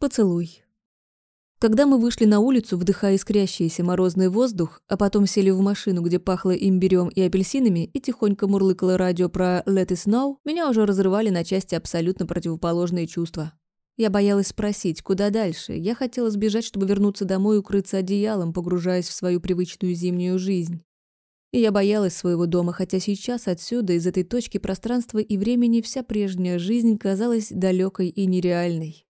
Поцелуй. Когда мы вышли на улицу, вдыхая искрящийся морозный воздух, а потом сели в машину, где пахло имбирем и апельсинами, и тихонько мурлыкало радио про «Let it snow», меня уже разрывали на части абсолютно противоположные чувства. Я боялась спросить, куда дальше. Я хотела сбежать, чтобы вернуться домой и укрыться одеялом, погружаясь в свою привычную зимнюю жизнь. И я боялась своего дома, хотя сейчас отсюда, из этой точки пространства и времени, вся прежняя жизнь казалась далекой и нереальной.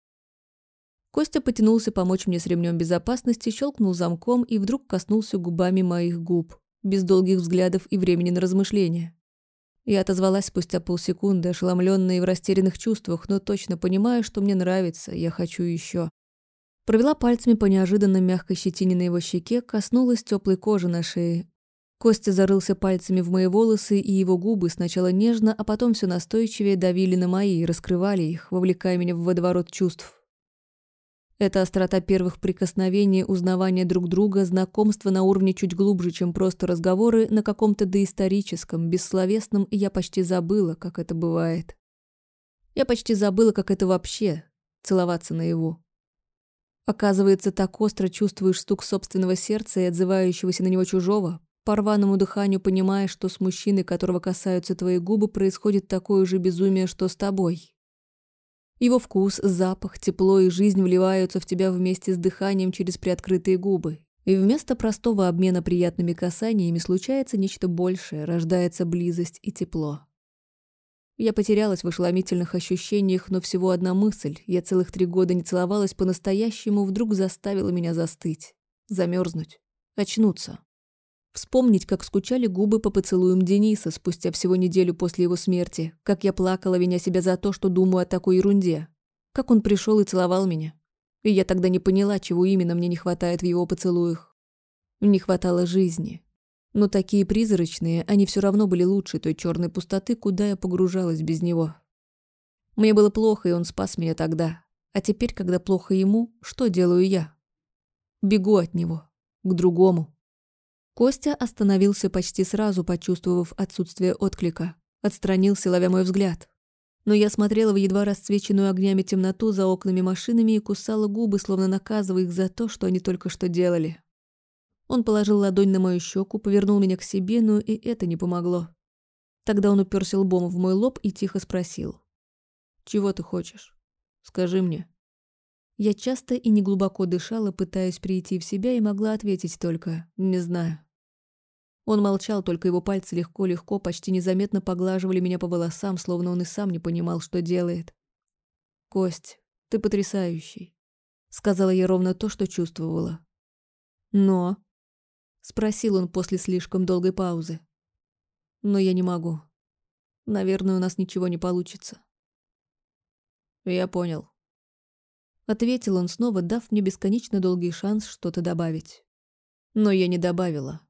Костя потянулся помочь мне с ремнем безопасности, щелкнул замком и вдруг коснулся губами моих губ, без долгих взглядов и времени на размышления. Я отозвалась спустя полсекунды, ошеломленная и в растерянных чувствах, но точно понимая, что мне нравится, я хочу еще. Провела пальцами по неожиданно мягкой щетине на его щеке, коснулась теплой кожи на шее. Костя зарылся пальцами в мои волосы, и его губы сначала нежно, а потом все настойчивее давили на мои, раскрывали их, вовлекая меня в водоворот чувств. Это острота первых прикосновений, узнавание друг друга, знакомство на уровне чуть глубже, чем просто разговоры, на каком-то доисторическом, бессловесном, и я почти забыла, как это бывает. Я почти забыла, как это вообще — целоваться наяву. Оказывается, так остро чувствуешь стук собственного сердца и отзывающегося на него чужого, по рваному дыханию понимаешь, что с мужчиной, которого касаются твои губы, происходит такое же безумие, что с тобой. Его вкус, запах, тепло и жизнь вливаются в тебя вместе с дыханием через приоткрытые губы. И вместо простого обмена приятными касаниями случается нечто большее, рождается близость и тепло. Я потерялась в ошеломительных ощущениях, но всего одна мысль, я целых три года не целовалась по-настоящему, вдруг заставила меня застыть, замерзнуть, очнуться. Вспомнить, как скучали губы по поцелуям Дениса спустя всего неделю после его смерти, как я плакала, виня себя за то, что думаю о такой ерунде. Как он пришел и целовал меня. И я тогда не поняла, чего именно мне не хватает в его поцелуях. Не хватало жизни. Но такие призрачные, они все равно были лучше той черной пустоты, куда я погружалась без него. Мне было плохо, и он спас меня тогда. А теперь, когда плохо ему, что делаю я? Бегу от него. К другому. Костя остановился почти сразу, почувствовав отсутствие отклика. Отстранился, ловя мой взгляд. Но я смотрела в едва расцвеченную огнями темноту за окнами машинами и кусала губы, словно наказывая их за то, что они только что делали. Он положил ладонь на мою щеку, повернул меня к себе, но и это не помогло. Тогда он уперся лбом в мой лоб и тихо спросил. «Чего ты хочешь? Скажи мне». Я часто и неглубоко дышала, пытаясь прийти в себя, и могла ответить только «не знаю». Он молчал, только его пальцы легко-легко, почти незаметно поглаживали меня по волосам, словно он и сам не понимал, что делает. «Кость, ты потрясающий», — сказала я ровно то, что чувствовала. «Но...» — спросил он после слишком долгой паузы. «Но я не могу. Наверное, у нас ничего не получится». «Я понял», — ответил он снова, дав мне бесконечно долгий шанс что-то добавить. Но я не добавила.